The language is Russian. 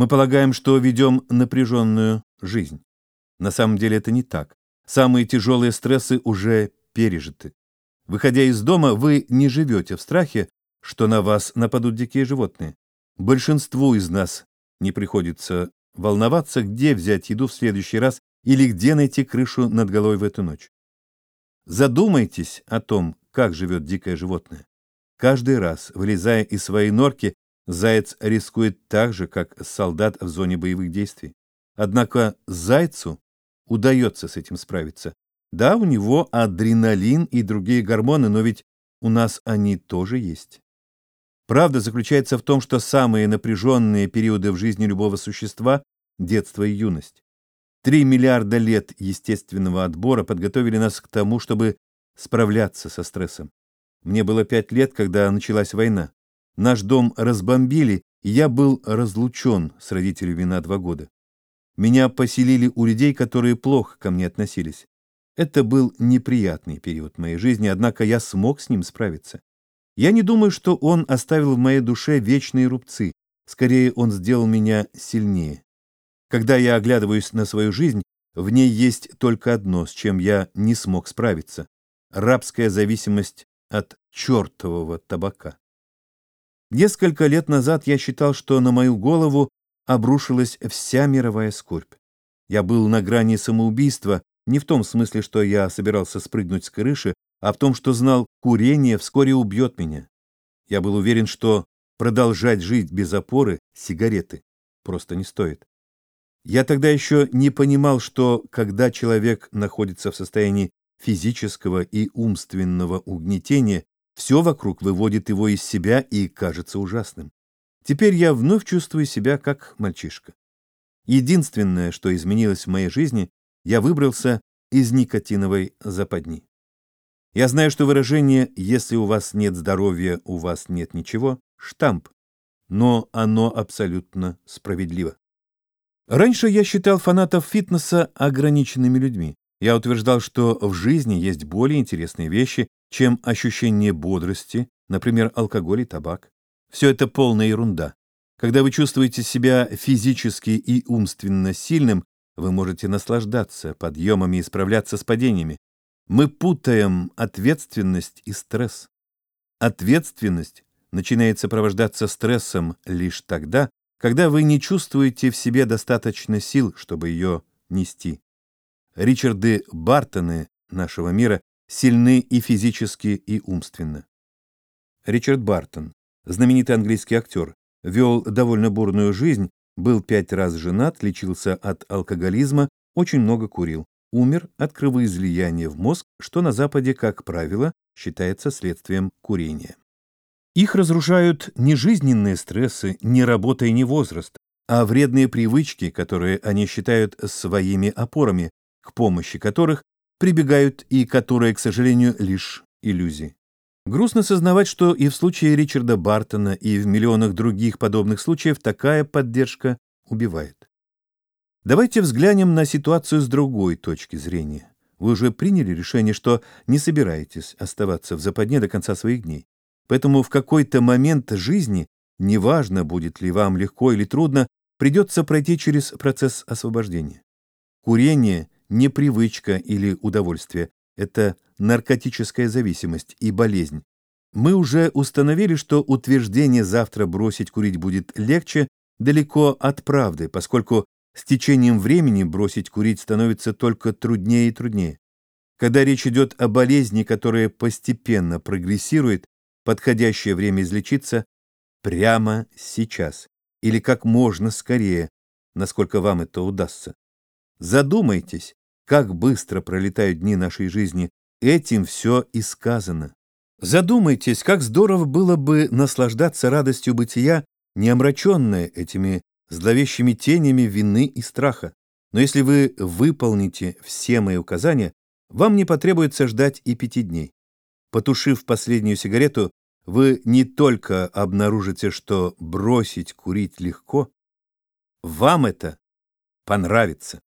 Мы полагаем, что ведем напряженную жизнь. На самом деле это не так. Самые тяжелые стрессы уже пережиты. Выходя из дома, вы не живете в страхе, что на вас нападут дикие животные. Большинству из нас не приходится волноваться, где взять еду в следующий раз или где найти крышу над головой в эту ночь. Задумайтесь о том, как живет дикое животное. Каждый раз, вылезая из своей норки, заяц рискует так же, как солдат в зоне боевых действий. Однако зайцу удается с этим справиться. Да, у него адреналин и другие гормоны, но ведь у нас они тоже есть. Правда заключается в том, что самые напряженные периоды в жизни любого существа – детство и юность. Три миллиарда лет естественного отбора подготовили нас к тому, чтобы справляться со стрессом. Мне было пять лет, когда началась война. Наш дом разбомбили, и я был разлучен с родителями на два года. Меня поселили у людей, которые плохо ко мне относились. Это был неприятный период моей жизни, однако я смог с ним справиться. Я не думаю, что он оставил в моей душе вечные рубцы. Скорее, он сделал меня сильнее. Когда я оглядываюсь на свою жизнь, в ней есть только одно, с чем я не смог справиться — рабская зависимость от чертового табака. Несколько лет назад я считал, что на мою голову обрушилась вся мировая скорбь. Я был на грани самоубийства, не в том смысле, что я собирался спрыгнуть с крыши, а в том, что знал, курение вскоре убьет меня. Я был уверен, что продолжать жить без опоры сигареты просто не стоит. Я тогда еще не понимал, что когда человек находится в состоянии физического и умственного угнетения, все вокруг выводит его из себя и кажется ужасным. Теперь я вновь чувствую себя как мальчишка. Единственное, что изменилось в моей жизни, я выбрался из никотиновой западни. Я знаю, что выражение «если у вас нет здоровья, у вас нет ничего» — штамп, но оно абсолютно справедливо. Раньше я считал фанатов фитнеса ограниченными людьми. Я утверждал, что в жизни есть более интересные вещи, чем ощущение бодрости, например, алкоголь и табак. Все это полная ерунда. Когда вы чувствуете себя физически и умственно сильным, вы можете наслаждаться подъемами и справляться с падениями. Мы путаем ответственность и стресс. Ответственность начинает сопровождаться стрессом лишь тогда, когда вы не чувствуете в себе достаточно сил, чтобы ее нести. Ричарды Бартоны нашего мира сильны и физически, и умственно. Ричард Бартон, знаменитый английский актер, вел довольно бурную жизнь, был пять раз женат, лечился от алкоголизма, очень много курил умер от кровоизлияния в мозг, что на Западе, как правило, считается следствием курения. Их разрушают не жизненные стрессы, не работа и не возраст, а вредные привычки, которые они считают своими опорами, к помощи которых прибегают и которые, к сожалению, лишь иллюзии. Грустно сознавать, что и в случае Ричарда Бартона, и в миллионах других подобных случаев такая поддержка убивает. Давайте взглянем на ситуацию с другой точки зрения. Вы уже приняли решение, что не собираетесь оставаться в западне до конца своих дней. Поэтому в какой-то момент жизни, неважно, будет ли вам легко или трудно, придется пройти через процесс освобождения. Курение – не привычка или удовольствие, это наркотическая зависимость и болезнь. Мы уже установили, что утверждение «завтра бросить курить будет легче» далеко от правды, поскольку с течением времени бросить курить становится только труднее и труднее. Когда речь идет о болезни, которая постепенно прогрессирует, подходящее время излечиться прямо сейчас или как можно скорее, насколько вам это удастся. Задумайтесь, как быстро пролетают дни нашей жизни, этим все и сказано. Задумайтесь, как здорово было бы наслаждаться радостью бытия, не омраченное этими зловещими тенями вины и страха. Но если вы выполните все мои указания, вам не потребуется ждать и пяти дней. Потушив последнюю сигарету, вы не только обнаружите, что бросить курить легко, вам это понравится.